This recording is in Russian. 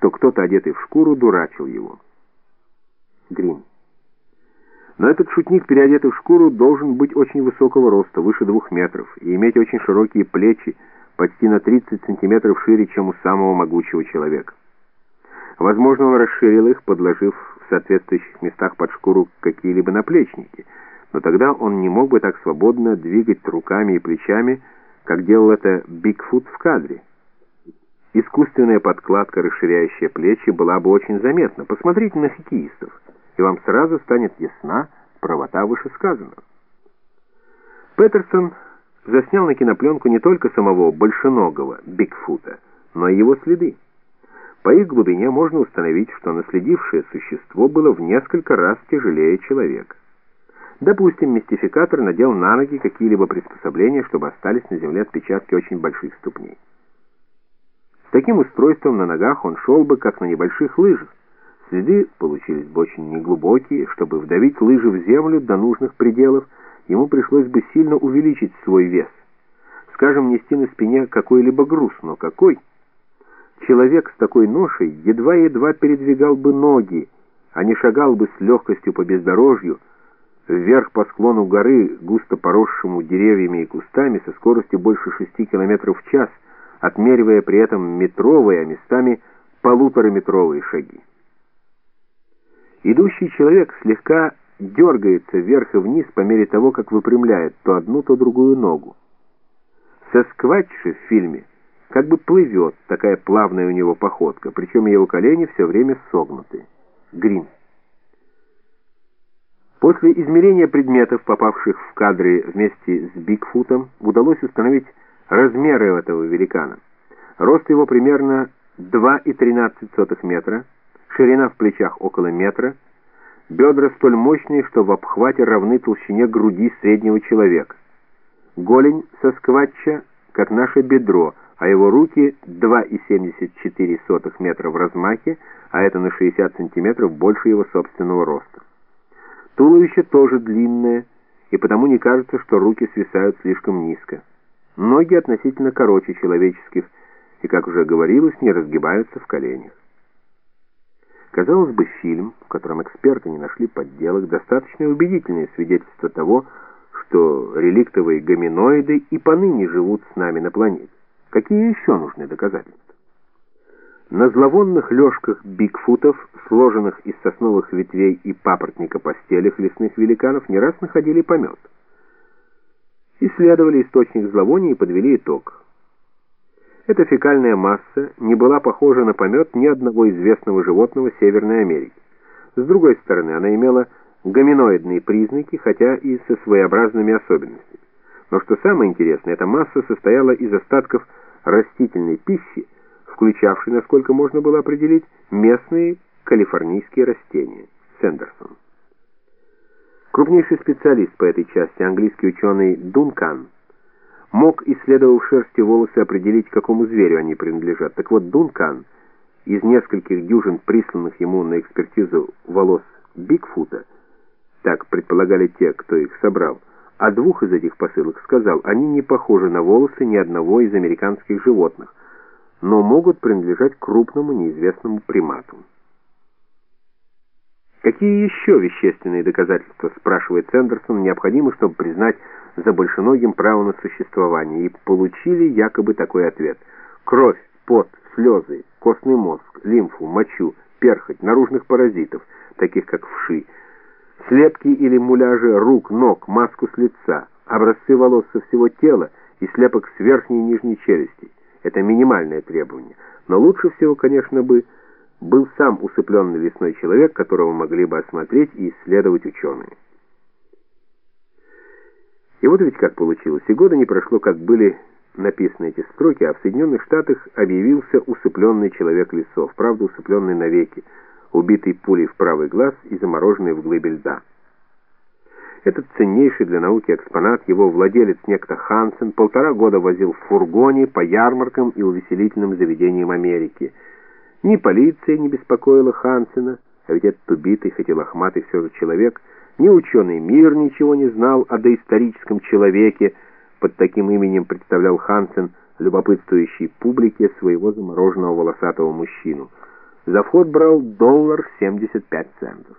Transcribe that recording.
что кто-то, одетый в шкуру, дурачил его. Грин. Но этот шутник, переодетый в шкуру, должен быть очень высокого роста, выше двух метров, и иметь очень широкие плечи, почти на 30 сантиметров шире, чем у самого могучего человека. Возможно, он расширил их, подложив в соответствующих местах под шкуру какие-либо наплечники, но тогда он не мог бы так свободно двигать руками и плечами, как делал это Бигфут в кадре. Искусственная подкладка, расширяющая плечи, была бы очень заметна. Посмотрите на хоккеистов и вам сразу станет ясна правота вышесказанного. Петерсон заснял на кинопленку не только самого большеногого Бигфута, но и его следы. По их глубине можно установить, что наследившее существо было в несколько раз тяжелее человека. Допустим, мистификатор надел на ноги какие-либо приспособления, чтобы остались на земле отпечатки очень больших ступней. С таким устройством на ногах он шел бы, как на небольших лыжах, Следы получились бы очень неглубокие. Чтобы вдавить лыжи в землю до нужных пределов, ему пришлось бы сильно увеличить свой вес. Скажем, нести на спине какой-либо груз, но какой? Человек с такой ношей едва-едва передвигал бы ноги, а не шагал бы с легкостью по бездорожью, вверх по склону горы, густо поросшему деревьями и кустами, со скоростью больше шести километров в час, отмеривая при этом метровые, а местами полутораметровые шаги. Идущий человек слегка дергается вверх и вниз по мере того, как выпрямляет то одну, то другую ногу. Соскватчи в фильме как бы плывет, такая плавная у него походка, причем его колени все время согнуты. Грин. После измерения предметов, попавших в кадры вместе с Бигфутом, удалось установить размеры этого великана. Рост его примерно 2,13 метра, ширина в плечах около метра, бедра столь мощные, что в обхвате равны толщине груди среднего человека. Голень со скватча, как наше бедро, а его руки 2,74 метра в размахе, а это на 60 сантиметров больше его собственного роста. Туловище тоже длинное, и потому не кажется, что руки свисают слишком низко. Ноги относительно короче человеческих, и, как уже говорилось, не разгибаются в коленях. Казалось бы, фильм, в котором эксперты не нашли подделок, достаточно убедительное свидетельство того, что реликтовые гоминоиды и поныне живут с нами на планете. Какие еще нужны доказательства? На зловонных лёжках бигфутов, сложенных из сосновых ветвей и папоротника постелях лесных великанов, не раз находили помет. Исследовали источник зловония и подвели итог – эта фекальная масса не была похожа на помет ни одного известного животного Северной Америки. С другой стороны, она имела гоминоидные признаки, хотя и со своеобразными особенностями. Но что самое интересное, эта масса состояла из остатков растительной пищи, включавшей, насколько можно было определить, местные калифорнийские растения. Сендерсон. Крупнейший специалист по этой части, английский ученый Дункан, мог, исследовав шерсть и волосы, определить, какому зверю они принадлежат. Так вот, Дункан из нескольких дюжин присланных ему на экспертизу волос Бигфута, так предполагали те, кто их собрал, о двух из этих посылок сказал, они не похожи на волосы ни одного из американских животных, но могут принадлежать крупному неизвестному примату. Какие еще вещественные доказательства, спрашивает Сендерсон, необходимы, чтобы признать за большеногим право на существование, и получили якобы такой ответ. Кровь, пот, слезы, костный мозг, лимфу, мочу, перхоть, наружных паразитов, таких как вши, слепки или муляжи рук, ног, маску с лица, образцы волос со всего тела и слепок с верхней и нижней челюсти. Это минимальное требование. Но лучше всего, конечно, бы был сам усыпленный лесной человек, которого могли бы осмотреть и исследовать ученые. И вот ведь как получилось. И года не прошло, как были написаны эти строки, а в Соединенных Штатах объявился усыпленный человек лесов, правда усыпленный навеки, убитый пулей в правый глаз и замороженный в глыбе льда. Этот ценнейший для науки экспонат, его владелец некто Хансен, полтора года возил в фургоне по ярмаркам и увеселительным заведениям Америки. Ни полиция не беспокоила Хансена, а ведь этот убитый, хоть и лохматый все же человек – ни ученый мир ничего не знал о доисторическом человеке, под таким именем представлял Хансен любопытствующей публике своего замороженного волосатого мужчину. За вход брал доллар 75 центов.